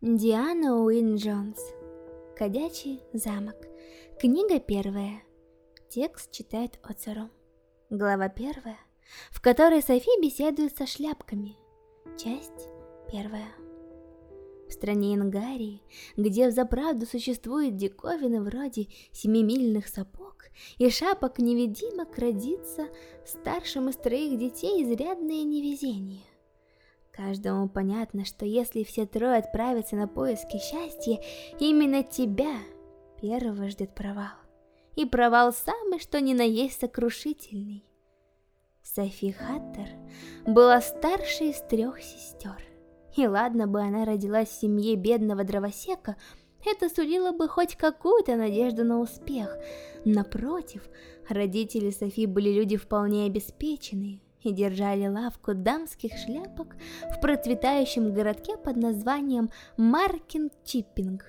Диана Уин Джонс. Ходячий замок. Книга первая. Текст читает Оцеру. Глава первая, в которой Софи беседует со шляпками. Часть первая. В стране Ингарии, где взаправду существует диковины вроде семимильных сапог и шапок-невидимок, родится старшим из троих детей изрядное невезение. Каждому понятно, что если все трое отправятся на поиски счастья, именно тебя первого ждет провал. И провал самый, что ни на есть сокрушительный. Софи Хаттер была старшей из трех сестер. И ладно бы она родилась в семье бедного дровосека, это сулило бы хоть какую-то надежду на успех. Напротив, родители Софи были люди вполне обеспеченные, и держали лавку дамских шляпок в процветающем городке под названием Маркин-Чиппинг.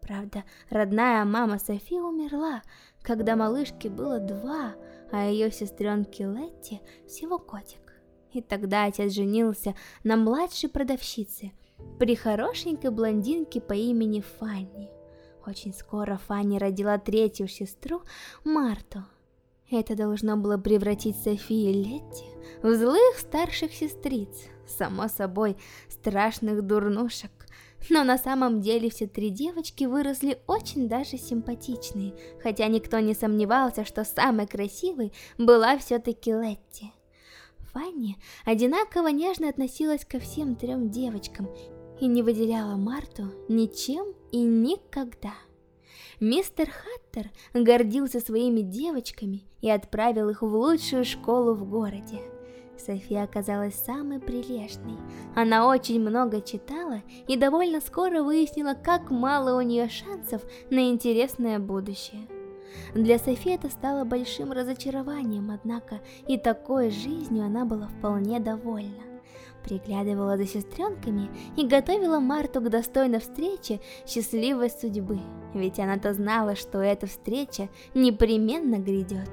Правда, родная мама Софи умерла, когда малышке было два, а ее сестренке Летти всего котик. И тогда отец женился на младшей продавщице, при хорошенькой блондинке по имени Фанни. Очень скоро Фанни родила третью сестру, Марту, это должно было превратить Софи и Летти в злых старших сестриц, само собой, страшных дурнушек. Но на самом деле все три девочки выросли очень даже симпатичные, хотя никто не сомневался, что самой красивой была все-таки Летти. Фанни одинаково нежно относилась ко всем трем девочкам и не выделяла Марту ничем и никогда. Мистер Хаттер гордился своими девочками и отправил их в лучшую школу в городе. София оказалась самой прилежной. Она очень много читала и довольно скоро выяснила, как мало у нее шансов на интересное будущее. Для Софи это стало большим разочарованием, однако и такой жизнью она была вполне довольна приглядывала за сестренками и готовила Марту к достойной встрече счастливой судьбы, ведь она-то знала, что эта встреча непременно грядет.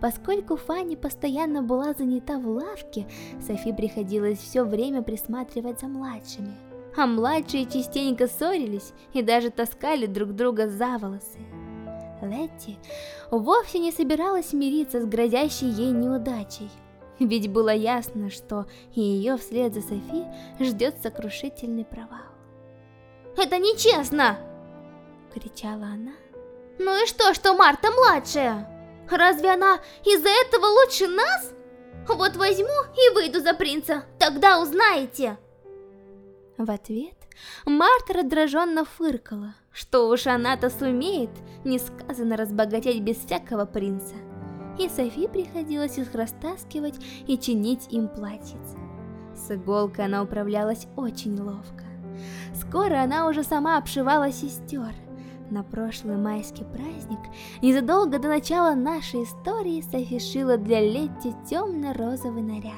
Поскольку Фанни постоянно была занята в лавке, Софи приходилось все время присматривать за младшими. А младшие частенько ссорились и даже таскали друг друга за волосы. Летти вовсе не собиралась мириться с грозящей ей неудачей. Ведь было ясно, что и ее вслед за Софи ждет сокрушительный провал. «Это нечестно!» — кричала она. «Ну и что, что Марта младшая? Разве она из-за этого лучше нас? Вот возьму и выйду за принца, тогда узнаете!» В ответ Марта раздраженно фыркала, что уж она-то сумеет несказанно разбогатеть без всякого принца и Софи приходилось их растаскивать и чинить им платьице. С иголкой она управлялась очень ловко. Скоро она уже сама обшивала сестер. На прошлый майский праздник, незадолго до начала нашей истории, Софи шила для Летти темно-розовый наряд,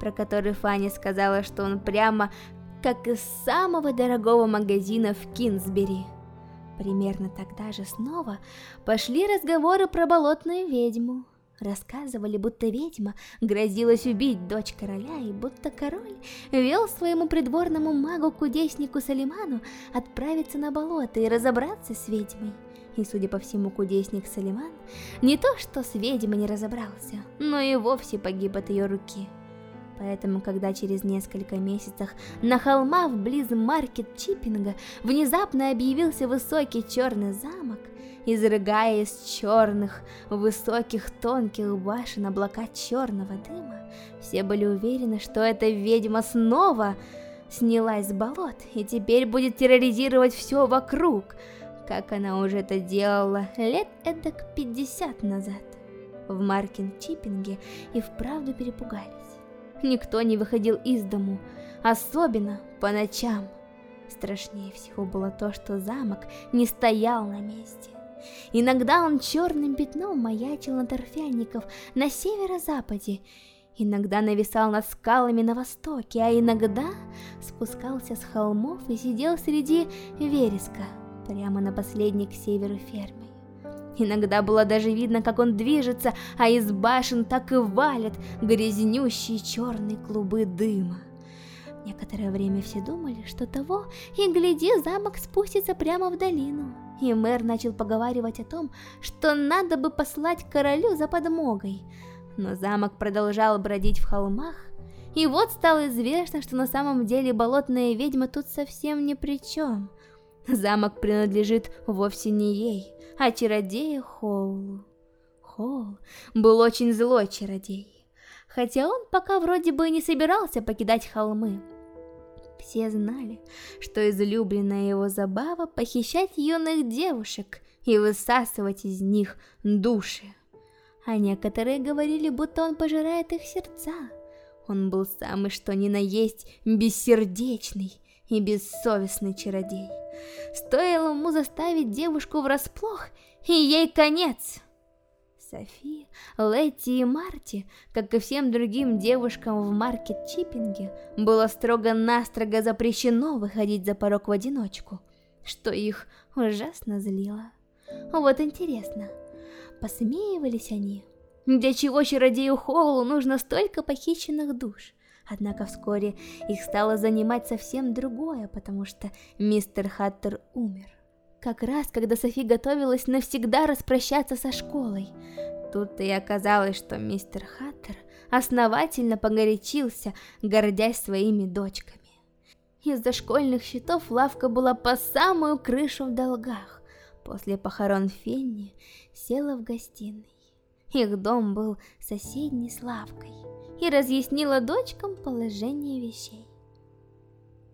про который Фанни сказала, что он прямо как из самого дорогого магазина в Кинсбери. Примерно тогда же снова пошли разговоры про болотную ведьму. Рассказывали, будто ведьма грозилась убить дочь короля, и будто король вел своему придворному магу-кудеснику Салиману отправиться на болото и разобраться с ведьмой. И, судя по всему, кудесник Салиман не то что с ведьмой не разобрался, но и вовсе погиб от ее руки. Поэтому, когда через несколько месяцев на холмах вблизи маркет Чиппинга внезапно объявился высокий черный замок, изрыгая из черных, высоких, тонких башен облака черного дыма, все были уверены, что эта ведьма снова снялась с болот и теперь будет терроризировать все вокруг, как она уже это делала лет эдак 50 назад. В Маркин-Чиппинге и вправду перепугались. Никто не выходил из дому, особенно по ночам. Страшнее всего было то, что замок не стоял на месте. Иногда он черным пятном маячил на торфяников на северо-западе, иногда нависал над скалами на востоке, а иногда спускался с холмов и сидел среди вереска, прямо на последней к северу фермы. Иногда было даже видно, как он движется, а из башен так и валят грязнющие черные клубы дыма. Некоторое время все думали, что того и гляди, замок спустится прямо в долину. И мэр начал поговаривать о том, что надо бы послать королю за подмогой. Но замок продолжал бродить в холмах, и вот стало известно, что на самом деле болотная ведьма тут совсем ни при чем. Замок принадлежит вовсе не ей, а чародею Хоулу. Хоул был очень злой чародей, хотя он пока вроде бы не собирался покидать холмы. Все знали, что излюбленная его забава похищать юных девушек и высасывать из них души. А некоторые говорили, будто он пожирает их сердца. Он был самый что ни на есть бессердечный и бессовестный чародей. Стоило ему заставить девушку врасплох, и ей конец. Софи, Летти и Марти, как и всем другим девушкам в маркет-чиппинге, было строго-настрого запрещено выходить за порог в одиночку, что их ужасно злило. Вот интересно, посмеивались они? Для чего чародею Холлу нужно столько похищенных душ? Однако вскоре их стало занимать совсем другое, потому что мистер Хаттер умер. Как раз, когда Софи готовилась навсегда распрощаться со школой. Тут-то и оказалось, что мистер Хаттер основательно погорячился, гордясь своими дочками. Из-за школьных счетов лавка была по самую крышу в долгах. После похорон Фенни села в гостиной. Их дом был соседней с лавкой и разъяснила дочкам положение вещей.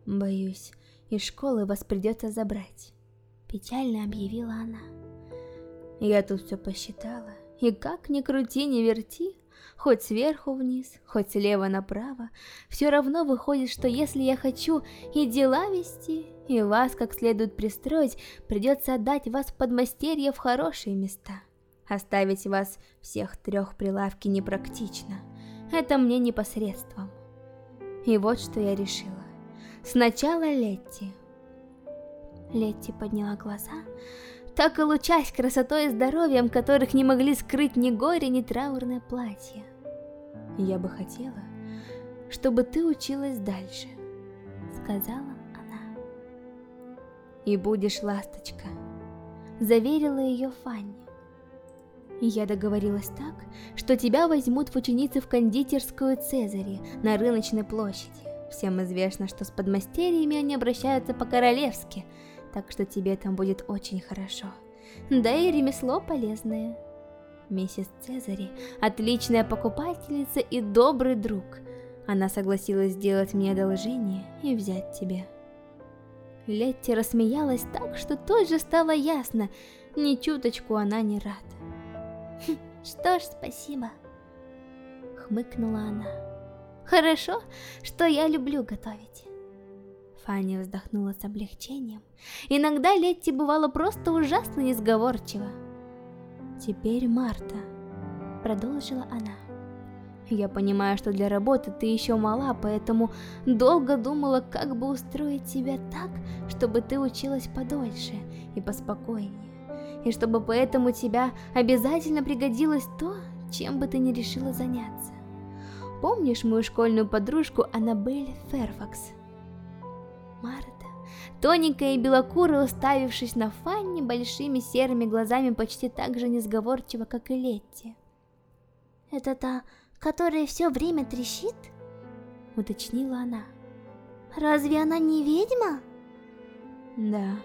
«Боюсь, из школы вас придется забрать», — печально объявила она. «Я тут все посчитала, и как ни крути, ни верти, хоть сверху вниз, хоть слева направо, все равно выходит, что если я хочу и дела вести, и вас как следует пристроить, придется отдать вас в подмастерье в хорошие места. Оставить вас всех трех прилавки непрактично» это мне непосредством. И вот что я решила. Сначала Летти. Летти подняла глаза, так и лучась красотой и здоровьем, которых не могли скрыть ни горе, ни траурное платье. Я бы хотела, чтобы ты училась дальше, сказала она. И будешь ласточка, заверила ее Фанни. Я договорилась так, что тебя возьмут в ученицы в кондитерскую Цезари на рыночной площади. Всем известно, что с подмастерьями они обращаются по-королевски, так что тебе там будет очень хорошо. Да и ремесло полезное. Миссис Цезари – отличная покупательница и добрый друг. Она согласилась сделать мне одолжение и взять тебя. Летти рассмеялась так, что тут же стало ясно, ни чуточку она не рада. Что ж, спасибо. Хмыкнула она. Хорошо, что я люблю готовить. Фанни вздохнула с облегчением. Иногда Летти бывала просто ужасно несговорчива. «Теперь Марта», — продолжила она. «Я понимаю, что для работы ты еще мала, поэтому долго думала, как бы устроить тебя так, чтобы ты училась подольше и поспокойнее и чтобы поэтому тебя обязательно пригодилось то, чем бы ты ни решила заняться. Помнишь мою школьную подружку Аннабель Ферфакс? Марта, тоненькая и белокурая, уставившись на Фанни большими серыми глазами почти так же несговорчиво, как и Летти. «Это та, которая все время трещит?» — уточнила она. «Разве она не ведьма?» «Да».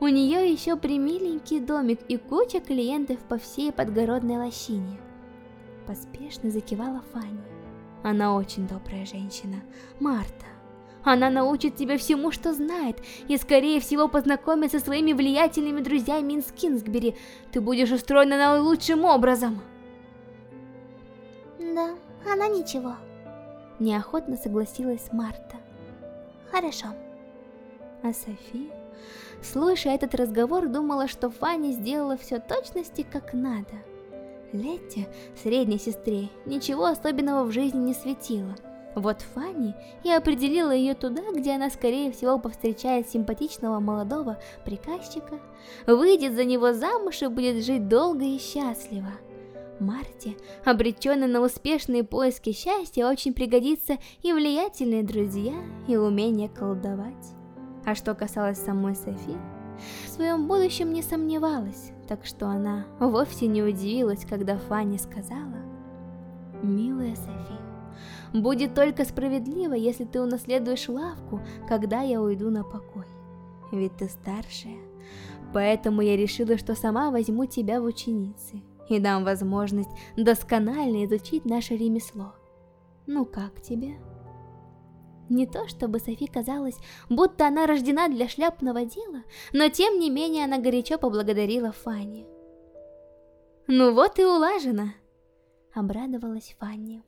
У нее еще примиленький домик и куча клиентов по всей подгородной лощине. Поспешно закивала Фанни. Она очень добрая женщина. Марта. Она научит тебя всему, что знает, и скорее всего познакомит со своими влиятельными друзьями из Кинсбери. Ты будешь устроена наилучшим образом. Да, она ничего. Неохотно согласилась Марта. Хорошо. А София? Слушая этот разговор, думала, что Фанни сделала все точности как надо. Летти, средней сестре, ничего особенного в жизни не светило. Вот Фанни и определила ее туда, где она скорее всего повстречает симпатичного молодого приказчика, выйдет за него замуж и будет жить долго и счастливо. Марте, обреченной на успешные поиски счастья, очень пригодится и влиятельные друзья, и умение колдовать. А что касалось самой Софи, в своем будущем не сомневалась, так что она вовсе не удивилась, когда Фанни сказала «Милая Софи, будет только справедливо, если ты унаследуешь лавку, когда я уйду на покой, ведь ты старшая, поэтому я решила, что сама возьму тебя в ученицы» и дам возможность досконально изучить наше ремесло. Ну как тебе? Не то чтобы Софи казалось, будто она рождена для шляпного дела, но тем не менее она горячо поблагодарила Фанни. «Ну вот и улажено!» — обрадовалась Фанни.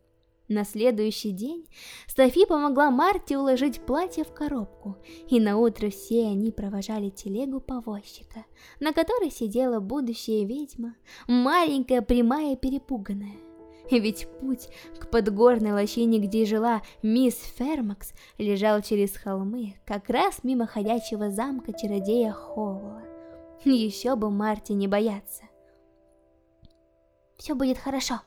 На следующий день Софи помогла Марте уложить платье в коробку, и на утро все они провожали телегу повозчика, на которой сидела будущая ведьма, маленькая, прямая и перепуганная. Ведь путь к подгорной лощине, где жила мисс Фермакс, лежал через холмы, как раз мимо ходячего замка чародея Ховла. Еще бы Марте не бояться. «Все будет хорошо»,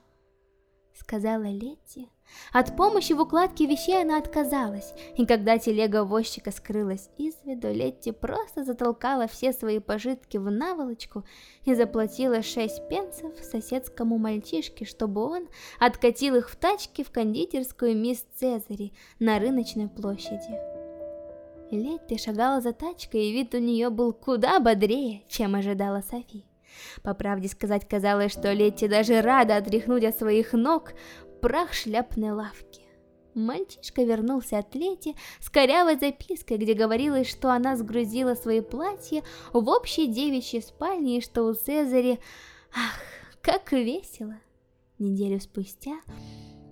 сказала Летти. От помощи в укладке вещей она отказалась, и когда телега возчика скрылась из виду, Летти просто затолкала все свои пожитки в наволочку и заплатила шесть пенсов соседскому мальчишке, чтобы он откатил их в тачке в кондитерскую мисс Цезари на рыночной площади. Летти шагала за тачкой, и вид у нее был куда бодрее, чем ожидала Софи. По правде сказать, казалось, что Летти даже рада отряхнуть от своих ног прах шляпной лавки. Мальчишка вернулся от Лети с корявой запиской, где говорилось, что она сгрузила свои платья в общей девичьей спальне и что у Цезари... Ах, как весело! Неделю спустя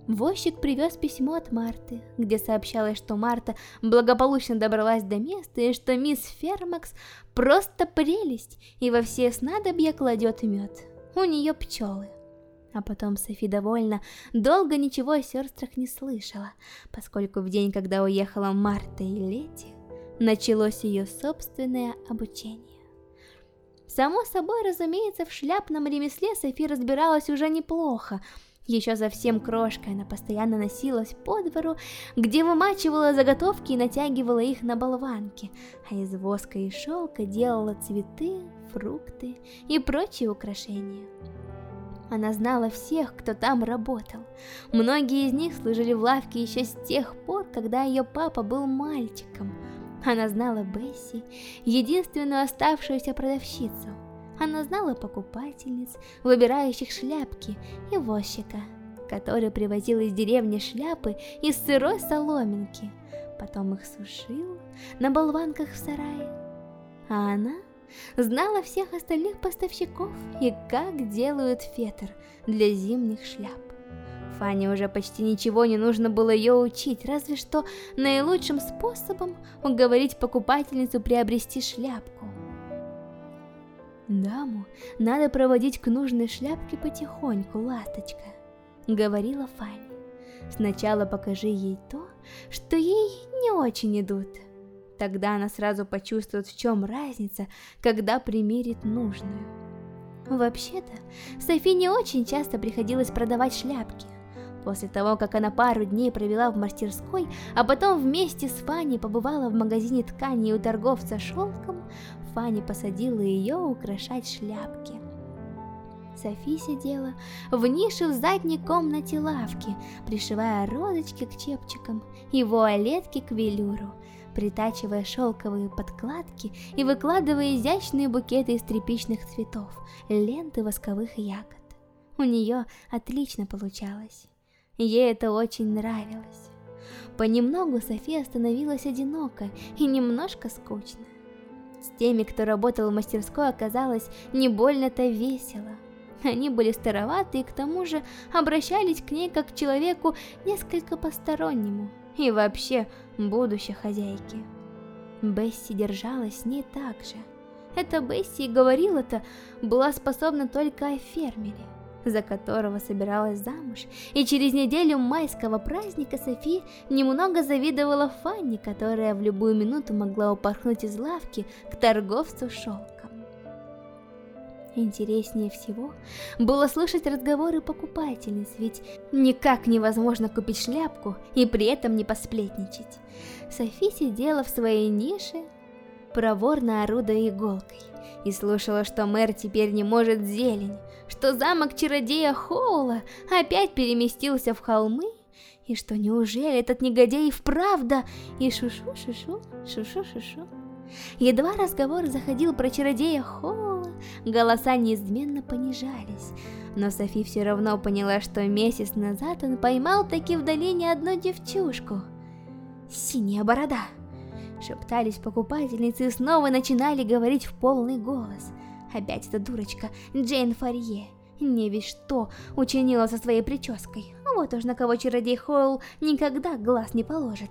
Возчик привез письмо от Марты, где сообщалось, что Марта благополучно добралась до места и что мисс Фермакс просто прелесть и во все снадобья кладет мед. У нее пчелы. А потом Софи довольно долго ничего о сестрах не слышала, поскольку в день, когда уехала Марта и Лети, началось ее собственное обучение. Само собой, разумеется, в шляпном ремесле Софи разбиралась уже неплохо, еще совсем крошкой она постоянно носилась по двору, где вымачивала заготовки и натягивала их на болванки, а из воска и шелка делала цветы, фрукты и прочие украшения. Она знала всех, кто там работал. Многие из них служили в лавке еще с тех пор, когда ее папа был мальчиком. Она знала Бесси, единственную оставшуюся продавщицу. Она знала покупательниц, выбирающих шляпки, и возчика, который привозил из деревни шляпы из сырой соломинки, потом их сушил на болванках в сарае. А она знала всех остальных поставщиков и как делают фетр для зимних шляп. Фане уже почти ничего не нужно было ее учить, разве что наилучшим способом уговорить покупательницу приобрести шляпку. «Даму надо проводить к нужной шляпке потихоньку, ласточка», — говорила Фанни. «Сначала покажи ей то, что ей не очень идут. Тогда она сразу почувствует, в чем разница, когда примерит нужную». Вообще-то, Софи не очень часто приходилось продавать шляпки. После того, как она пару дней провела в мастерской, а потом вместе с Фанни побывала в магазине ткани у торговца шелком, Фанни посадила ее украшать шляпки. Софи сидела в нише в задней комнате лавки, пришивая розочки к чепчикам и вуалетки к велюру, притачивая шелковые подкладки и выкладывая изящные букеты из тряпичных цветов, ленты восковых ягод. У нее отлично получалось. Ей это очень нравилось. Понемногу София становилась одинока и немножко скучно. С теми, кто работал в мастерской, оказалось не больно-то весело. Они были староваты и к тому же обращались к ней как к человеку несколько постороннему и вообще будущей хозяйке. Бесси держалась с ней так же. Эта Бесси и говорила-то была способна только о фермере за которого собиралась замуж, и через неделю майского праздника Софи немного завидовала Фанни, которая в любую минуту могла упорхнуть из лавки к торговцу шелком. Интереснее всего было слышать разговоры покупательниц, ведь никак невозможно купить шляпку и при этом не посплетничать. Софи сидела в своей нише, проворно орудуя иголкой, и слушала, что мэр теперь не может зелень, что замок чародея Хоула опять переместился в холмы, и что неужели этот негодяй вправду и шушу-шушу, шушу-шушу. Едва разговор заходил про чародея Хоула, голоса неизменно понижались, но Софи все равно поняла, что месяц назад он поймал таки в долине одну девчушку. Синяя борода. Шептались покупательницы и снова начинали говорить в полный голос. Опять эта дурочка Джейн Фарье. Не ведь что учинила со своей прической. Вот уж на кого чародей Хойл никогда глаз не положит.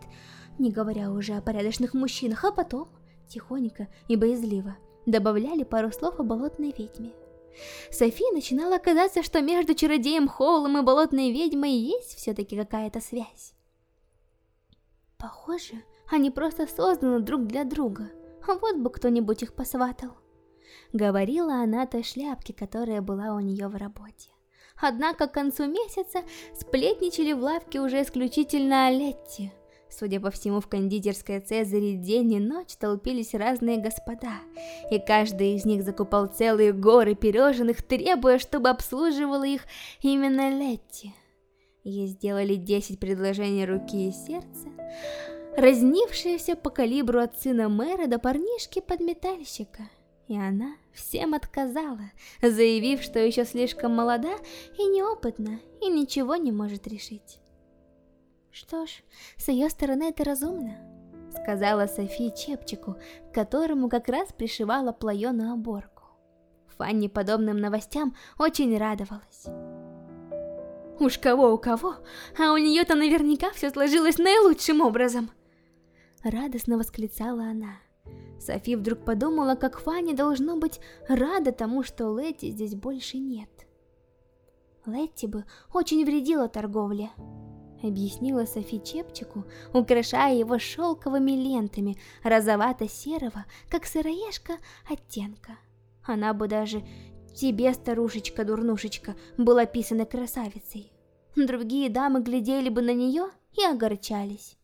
Не говоря уже о порядочных мужчинах, а потом, тихонько и боязливо, добавляли пару слов о болотной ведьме. Софи начинала казаться, что между чародеем Хоулом и болотной ведьмой есть все-таки какая-то связь. Похоже, они просто созданы друг для друга. Вот бы кто-нибудь их посватал. Говорила она той шляпке, которая была у нее в работе. Однако к концу месяца сплетничали в лавке уже исключительно о Летте. Судя по всему, в кондитерской Цезаре день и ночь толпились разные господа, и каждый из них закупал целые горы пирожных, требуя, чтобы обслуживала их именно Летти. Ей сделали 10 предложений руки и сердца, разнившиеся по калибру от сына мэра до парнишки-подметальщика. И она всем отказала, заявив, что еще слишком молода и неопытна, и ничего не может решить. Что ж, с ее стороны это разумно, сказала София Чепчику, которому как раз пришивала плаеную оборку. Фанни подобным новостям очень радовалась. Уж кого у кого, а у нее-то наверняка все сложилось наилучшим образом. Радостно восклицала она. Софи вдруг подумала, как Фанни должно быть рада тому, что Летти здесь больше нет. Летти бы очень вредила торговле, объяснила Софи Чепчику, украшая его шелковыми лентами розовато-серого, как сыроежка, оттенка. Она бы даже тебе, старушечка-дурнушечка, была писана красавицей. Другие дамы глядели бы на нее и огорчались.